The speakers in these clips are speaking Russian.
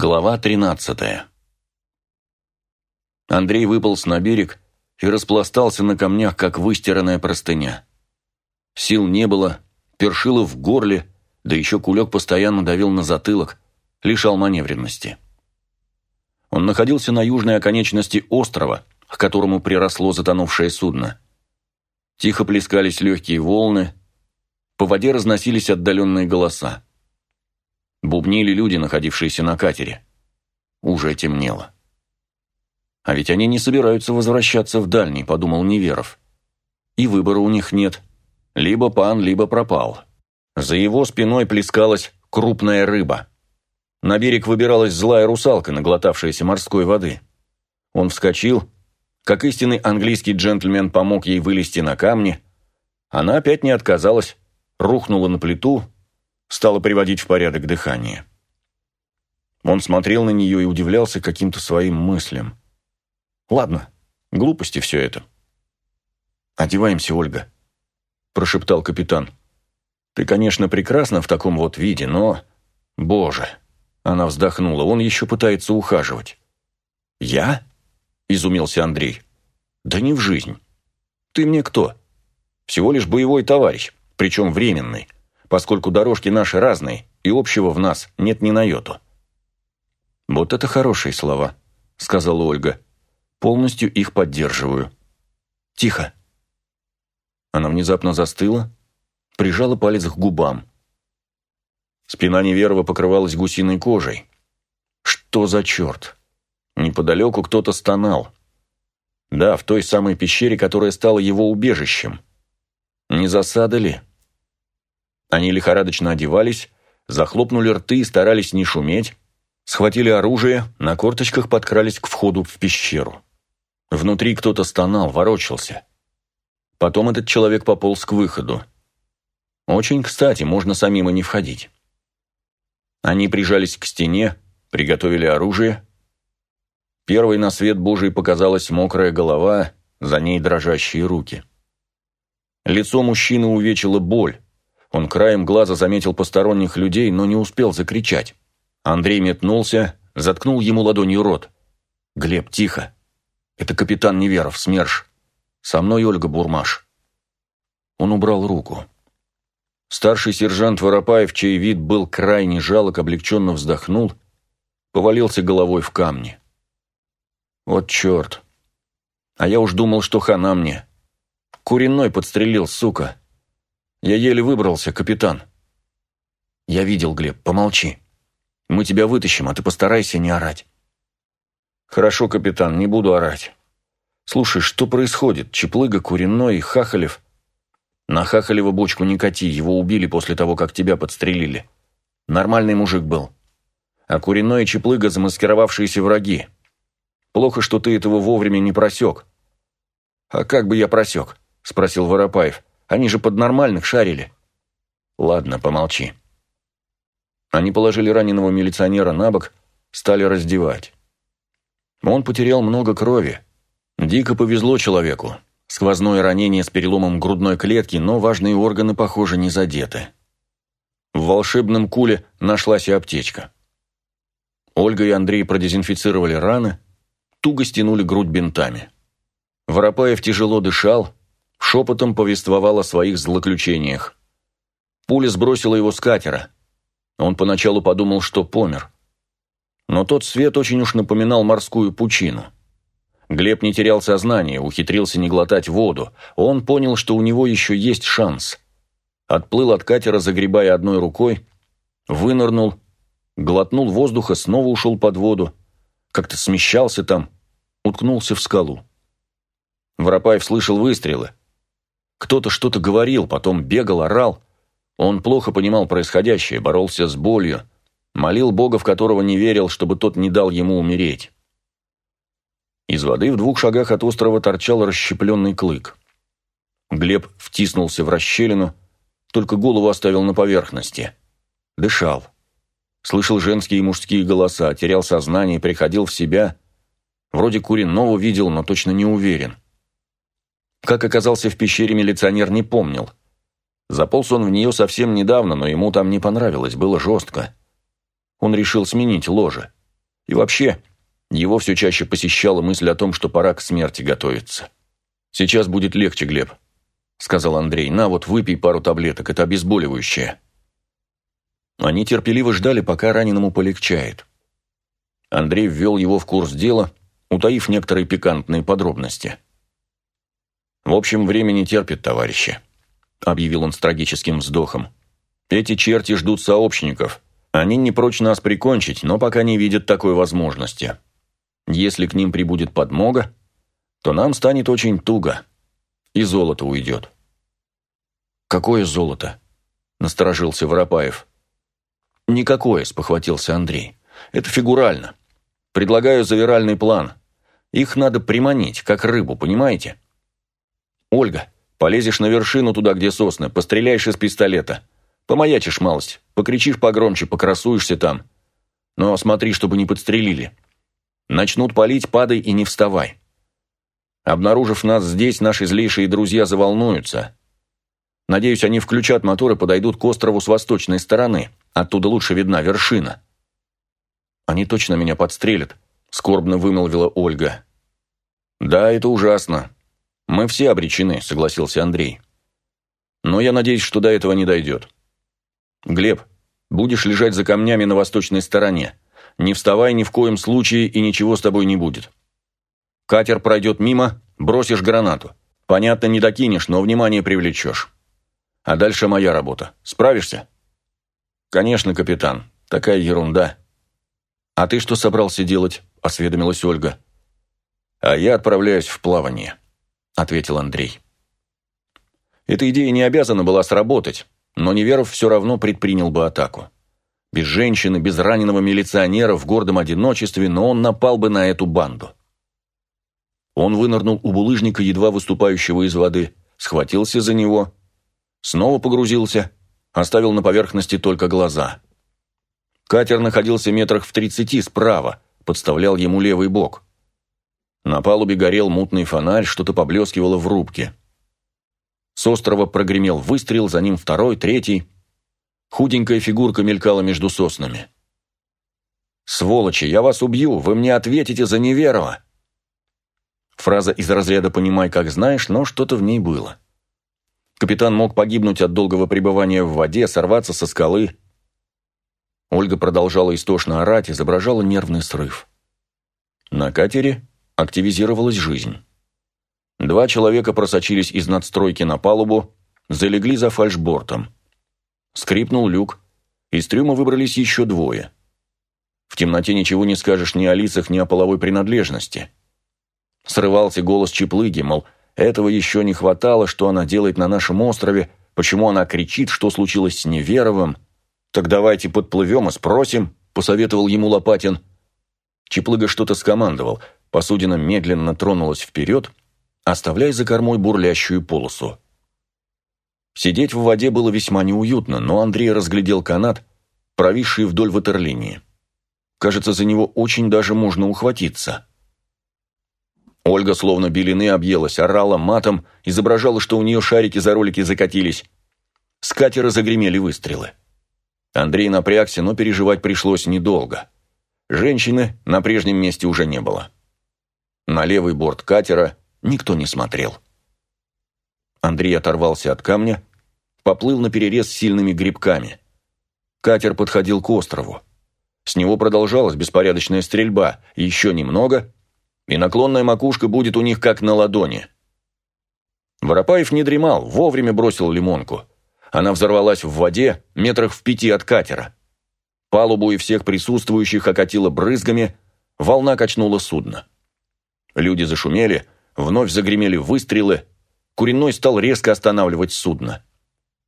Глава 13 Андрей выполз на берег и распластался на камнях, как выстиранная простыня. Сил не было, першило в горле, да еще кулек постоянно давил на затылок, лишал маневренности. Он находился на южной оконечности острова, к которому приросло затонувшее судно. Тихо плескались легкие волны, по воде разносились отдаленные голоса. Бубнили люди, находившиеся на катере. Уже темнело. А ведь они не собираются возвращаться в дальний, подумал Неверов. И выбора у них нет. Либо пан, либо пропал. За его спиной плескалась крупная рыба. На берег выбиралась злая русалка, наглотавшаяся морской воды. Он вскочил, как истинный английский джентльмен помог ей вылезти на камни. Она опять не отказалась, рухнула на плиту, стала приводить в порядок дыхание. Он смотрел на нее и удивлялся каким-то своим мыслям. «Ладно, глупости все это». «Одеваемся, Ольга», – прошептал капитан. «Ты, конечно, прекрасна в таком вот виде, но...» «Боже!» – она вздохнула. «Он еще пытается ухаживать». «Я?» – изумился Андрей. «Да не в жизнь. Ты мне кто? Всего лишь боевой товарищ, причем временный поскольку дорожки наши разные, и общего в нас нет ни на йоту». «Вот это хорошие слова», — сказала Ольга. «Полностью их поддерживаю». «Тихо». Она внезапно застыла, прижала палец к губам. Спина Неверова покрывалась гусиной кожей. «Что за черт?» Неподалеку кто-то стонал. Да, в той самой пещере, которая стала его убежищем. Не засада ли? Они лихорадочно одевались, захлопнули рты и старались не шуметь, схватили оружие, на корточках подкрались к входу в пещеру. Внутри кто-то стонал, ворочался. Потом этот человек пополз к выходу. Очень кстати, можно самим и не входить. Они прижались к стене, приготовили оружие. Первой на свет Божий показалась мокрая голова, за ней дрожащие руки. Лицо мужчины увечила боль. Он краем глаза заметил посторонних людей, но не успел закричать. Андрей метнулся, заткнул ему ладонью рот. «Глеб, тихо. Это капитан Неверов, СМЕРШ. Со мной Ольга Бурмаш». Он убрал руку. Старший сержант Воропаев, чей вид был крайне жалок, облегченно вздохнул, повалился головой в камни. «Вот черт! А я уж думал, что хана мне. Куриной подстрелил, сука!» Я еле выбрался, капитан. Я видел, Глеб, помолчи. Мы тебя вытащим, а ты постарайся не орать. Хорошо, капитан, не буду орать. Слушай, что происходит? Чеплыга, Куриной и Хахалев. На Хахалева бочку не кати, его убили после того, как тебя подстрелили. Нормальный мужик был. А Куриной и Чеплыга замаскировавшиеся враги. Плохо, что ты этого вовремя не просек. А как бы я просек? Спросил Воропаев. Они же под нормальных шарили. Ладно, помолчи. Они положили раненого милиционера на бок, стали раздевать. Он потерял много крови. Дико повезло человеку. Сквозное ранение с переломом грудной клетки, но важные органы, похоже, не задеты. В волшебном куле нашлась и аптечка. Ольга и Андрей продезинфицировали раны, туго стянули грудь бинтами. Воропаев тяжело дышал, шепотом повествовал о своих злоключениях. Пуля сбросила его с катера. Он поначалу подумал, что помер. Но тот свет очень уж напоминал морскую пучину. Глеб не терял сознание, ухитрился не глотать воду. Он понял, что у него еще есть шанс. Отплыл от катера, загребая одной рукой, вынырнул, глотнул воздуха, снова ушел под воду, как-то смещался там, уткнулся в скалу. Воропаев слышал выстрелы. Кто-то что-то говорил, потом бегал, орал. Он плохо понимал происходящее, боролся с болью, молил Бога, в которого не верил, чтобы тот не дал ему умереть. Из воды в двух шагах от острова торчал расщепленный клык. Глеб втиснулся в расщелину, только голову оставил на поверхности. Дышал. Слышал женские и мужские голоса, терял сознание, приходил в себя. Вроде Куринову видел, но точно не уверен. Как оказался в пещере, милиционер не помнил. Заполз он в нее совсем недавно, но ему там не понравилось, было жестко. Он решил сменить ложе. И вообще, его все чаще посещала мысль о том, что пора к смерти готовиться. «Сейчас будет легче, Глеб», — сказал Андрей. «На, вот выпей пару таблеток, это обезболивающее». Они терпеливо ждали, пока раненому полегчает. Андрей ввел его в курс дела, утаив некоторые пикантные подробности. «В общем, время не терпит, товарищи», — объявил он с трагическим вздохом. «Эти черти ждут сообщников. Они не прочь нас прикончить, но пока не видят такой возможности. Если к ним прибудет подмога, то нам станет очень туго, и золото уйдет». «Какое золото?» – насторожился Воропаев. «Никакое», – спохватился Андрей. «Это фигурально. Предлагаю завиральный план. Их надо приманить, как рыбу, понимаете? Ольга, полезешь на вершину туда, где сосны, постреляешь из пистолета. Помаячишь малость, покричишь погромче, покрасуешься там. Но смотри, чтобы не подстрелили. Начнут палить, падай и не вставай. Обнаружив нас здесь, наши злейшие друзья заволнуются. Надеюсь, они включат мотор и подойдут к острову с восточной стороны. Оттуда лучше видна вершина. Они точно меня подстрелят», — скорбно вымолвила Ольга. «Да, это ужасно. Мы все обречены», — согласился Андрей. «Но я надеюсь, что до этого не дойдет. Глеб, будешь лежать за камнями на восточной стороне. Не вставай ни в коем случае, и ничего с тобой не будет. Катер пройдет мимо, бросишь гранату. Понятно, не докинешь, но внимание привлечешь. А дальше моя работа. Справишься?» «Конечно, капитан. Такая ерунда». «А ты что собрался делать?» – осведомилась Ольга. «А я отправляюсь в плавание», – ответил Андрей. Эта идея не обязана была сработать, но Неверов все равно предпринял бы атаку. Без женщины, без раненого милиционера в гордом одиночестве, но он напал бы на эту банду. Он вынырнул у булыжника, едва выступающего из воды, схватился за него, снова погрузился, оставил на поверхности только глаза – Катер находился метрах в тридцати справа, подставлял ему левый бок. На палубе горел мутный фонарь, что-то поблескивало в рубке. С острова прогремел выстрел, за ним второй, третий. Худенькая фигурка мелькала между соснами. «Сволочи, я вас убью, вы мне ответите за Неверова!» Фраза из разряда «понимай, как знаешь», но что-то в ней было. Капитан мог погибнуть от долгого пребывания в воде, сорваться со скалы, Ольга продолжала истошно орать, изображала нервный срыв. На катере активизировалась жизнь. Два человека просочились из надстройки на палубу, залегли за фальшбортом. Скрипнул люк, из трюма выбрались еще двое. В темноте ничего не скажешь ни о лицах, ни о половой принадлежности. Срывался голос Чеплыги, мол, этого еще не хватало, что она делает на нашем острове, почему она кричит, что случилось с Неверовым – «Так давайте подплывем и спросим», – посоветовал ему Лопатин. Чеплыга что-то скомандовал. Посудина медленно тронулась вперед, оставляя за кормой бурлящую полосу. Сидеть в воде было весьма неуютно, но Андрей разглядел канат, провисший вдоль ватерлинии. Кажется, за него очень даже можно ухватиться. Ольга словно белины объелась, орала матом, изображала, что у нее шарики за ролики закатились. С катера загремели выстрелы. Андрей напрягся, но переживать пришлось недолго. Женщины на прежнем месте уже не было. На левый борт катера никто не смотрел. Андрей оторвался от камня, поплыл на перерез сильными грибками. Катер подходил к острову. С него продолжалась беспорядочная стрельба, еще немного, и наклонная макушка будет у них как на ладони. Воропаев не дремал, вовремя бросил лимонку – она взорвалась в воде, метрах в пяти от катера. Палубу и всех присутствующих окатило брызгами, волна качнула судно. Люди зашумели, вновь загремели выстрелы, Куриной стал резко останавливать судно.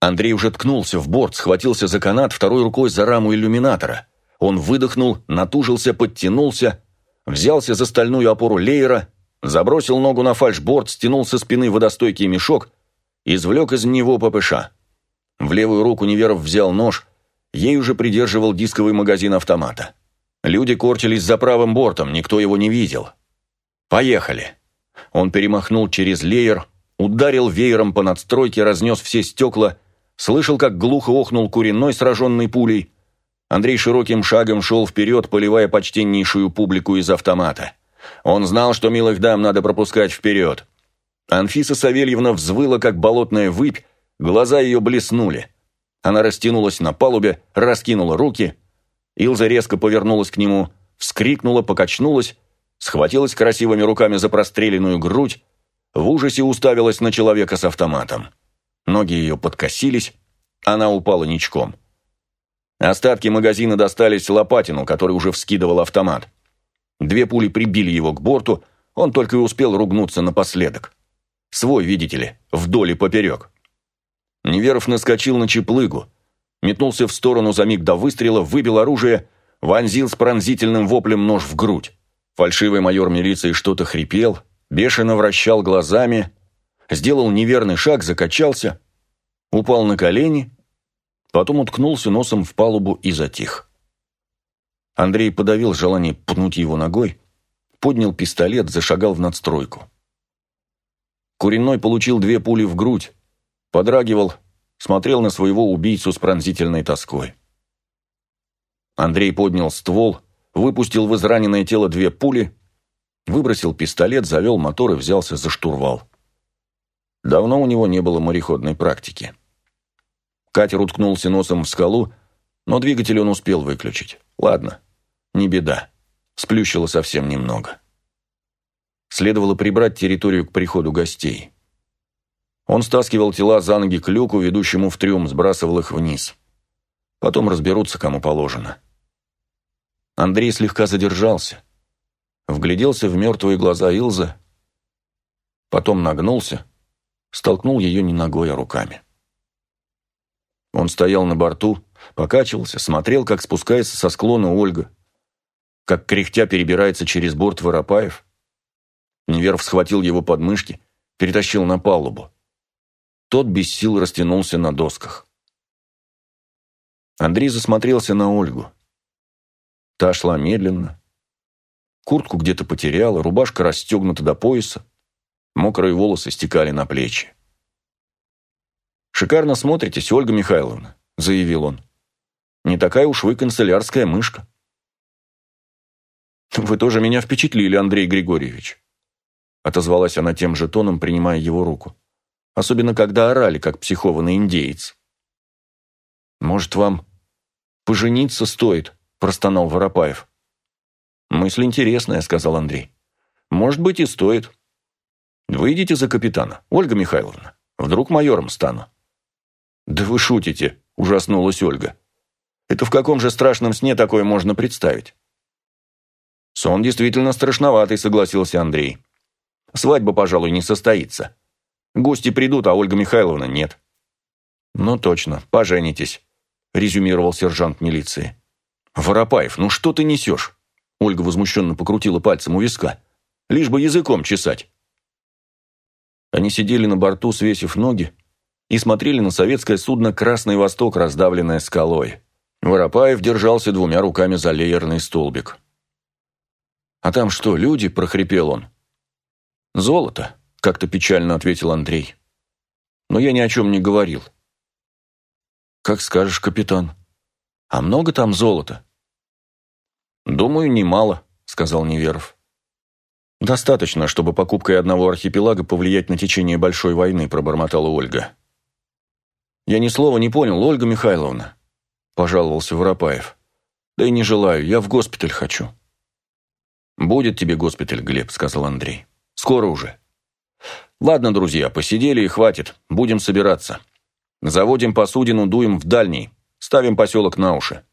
Андрей уже ткнулся в борт, схватился за канат, второй рукой за раму иллюминатора. Он выдохнул, натужился, подтянулся, взялся за стальную опору леера, забросил ногу на фальшборд, стянул со спины водостойкий мешок, извлек из него ППШ. В левую руку Неверов взял нож, ей уже придерживал дисковый магазин автомата. Люди корчились за правым бортом, никто его не видел. «Поехали!» Он перемахнул через леер, ударил веером по надстройке, разнес все стекла, слышал, как глухо охнул куриной, сраженный пулей. Андрей широким шагом шел вперед, поливая почтеннейшую публику из автомата. Он знал, что милых дам надо пропускать вперед. Анфиса Савельевна взвыла, как болотная выпь, глаза ее блеснули. Она растянулась на палубе, раскинула руки. Илза резко повернулась к нему, вскрикнула, покачнулась, схватилась красивыми руками за простреленную грудь, в ужасе уставилась на человека с автоматом. Ноги ее подкосились, она упала ничком. Остатки магазина достались Лопатину, который уже вскидывал автомат. Две пули прибили его к борту, он только и успел ругнуться напоследок. Свой, видите ли, вдоль и поперек. Неверов наскочил на чеплыгу, метнулся в сторону за миг до выстрела, выбил оружие, вонзил с пронзительным воплем нож в грудь. Фальшивый майор милиции что-то хрипел, бешено вращал глазами, сделал неверный шаг, закачался, упал на колени, потом уткнулся носом в палубу и затих. Андрей подавил желание пнуть его ногой, поднял пистолет, зашагал в надстройку. Куриной получил две пули в грудь, подрагивал, смотрел на своего убийцу с пронзительной тоской. Андрей поднял ствол, выпустил в израненное тело две пули, выбросил пистолет, завел мотор и взялся за штурвал. Давно у него не было мореходной практики. Катер уткнулся носом в скалу, но двигатель он успел выключить. Ладно, не беда. Сплющило совсем немного. Следовало прибрать территорию к приходу гостей. Он стаскивал тела за ноги к люку, ведущему в трюм, сбрасывал их вниз. Потом разберутся, кому положено. Андрей слегка задержался. Вгляделся в мертвые глаза Илзы. Потом нагнулся, столкнул ее не ногой, а руками. Он стоял на борту, покачивался, смотрел, как спускается со склона Ольга, как кряхтя перебирается через борт Воропаев. Неверов схватил его подмышки, перетащил на палубу. Тот без сил растянулся на досках. Андрей засмотрелся на Ольгу. Та шла медленно. Куртку где-то потеряла, рубашка расстегнута до пояса. Мокрые волосы стекали на плечи. «Шикарно смотритесь, Ольга Михайловна», — заявил он. «Не такая уж вы канцелярская мышка». «Вы тоже меня впечатлили, Андрей Григорьевич», — отозвалась она тем же тоном, принимая его руку. «Особенно, когда орали, как психованный индеец». «Может, вам пожениться стоит?» – простонал Воропаев. «Мысль интересная», – сказал Андрей. «Может быть, и стоит. Выйдите за капитана, Ольга Михайловна. Вдруг майором стану». «Да вы шутите», – ужаснулась Ольга. «Это в каком же страшном сне такое можно представить?» «Сон действительно страшноватый», – согласился Андрей. «Свадьба, пожалуй, не состоится. Гости придут, а Ольга Михайловна нет». «Ну точно, поженитесь», – резюмировал сержант милиции. «Воропаев, ну что ты несешь?» Ольга возмущенно покрутила пальцем у виска. «Лишь бы языком чесать». Они сидели на борту, свесив ноги, и смотрели на советское судно «Красный Восток», раздавленное скалой. Воропаев держался двумя руками за леерный столбик. «А там что, люди?» – прохрипел он. «Золото», – как-то печально ответил Андрей. «Но я ни о чем не говорил». «Как скажешь, капитан. А много там золота?» «Думаю, немало», – сказал Неверов. «Достаточно, чтобы покупкой одного архипелага повлиять на течение большой войны», – пробормотала Ольга. «Я ни слова не понял, Ольга Михайловна», – пожаловался Воропаев. «Да и не желаю, я в госпиталь хочу». «Будет тебе госпиталь, Глеб», – сказал Андрей. «Скоро уже». «Ладно, друзья, посидели и хватит, будем собираться. Заводим посудину, дуем в дальний, ставим поселок на уши».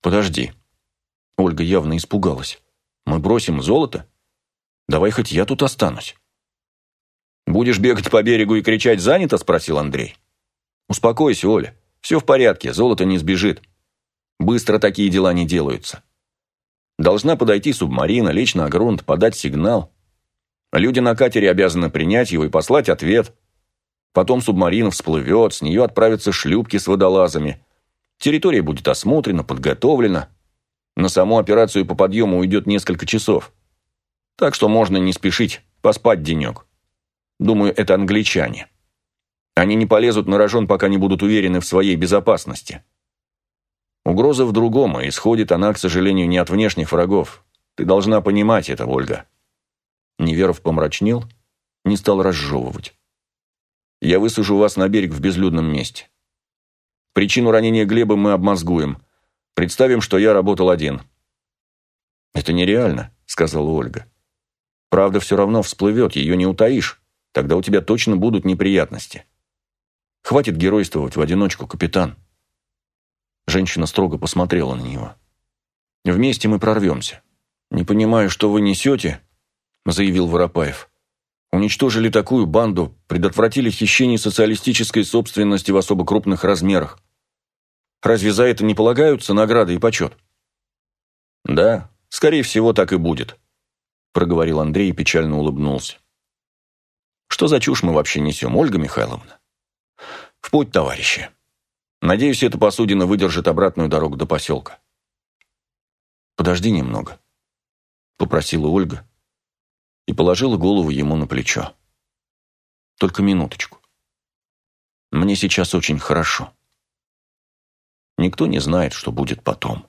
«Подожди». Ольга явно испугалась. «Мы бросим золото? Давай хоть я тут останусь». «Будешь бегать по берегу и кричать «занято?» – спросил Андрей. Успокойся, Оля. Все в порядке, золото не сбежит. Быстро такие дела не делаются. Должна подойти субмарина, лечь на грунт, подать сигнал. Люди на катере обязаны принять его и послать ответ. Потом субмарина всплывет, с нее отправятся шлюпки с водолазами. Территория будет осмотрена, подготовлена. На саму операцию по подъему уйдет несколько часов. Так что можно не спешить, поспать денек. Думаю, это англичане. Они не полезут на рожон, пока не будут уверены в своей безопасности. Угроза в другом, и исходит она, к сожалению, не от внешних врагов. Ты должна понимать это, Ольга». Неверов помрачнел, не стал разжевывать. «Я высажу вас на берег в безлюдном месте. Причину ранения Глеба мы обмозгуем. Представим, что я работал один». «Это нереально», — сказала Ольга. «Правда все равно всплывет, ее не утаишь. Тогда у тебя точно будут неприятности. Хватит геройствовать в одиночку, капитан». Женщина строго посмотрела на него. «Вместе мы прорвемся. Не понимаю, что вы несете», — заявил Воропаев. «Уничтожили такую банду, предотвратили хищение социалистической собственности в особо крупных размерах. Разве за это не полагаются награды и почет?» «Да, скорее всего, так и будет», — проговорил Андрей и печально улыбнулся. «Что за чушь мы вообще несем, Ольга Михайловна?» «В путь, товарищи!» Надеюсь, эта посудина выдержит обратную дорогу до поселка. «Подожди немного», — попросила Ольга и положила голову ему на плечо. «Только минуточку. Мне сейчас очень хорошо. Никто не знает, что будет потом».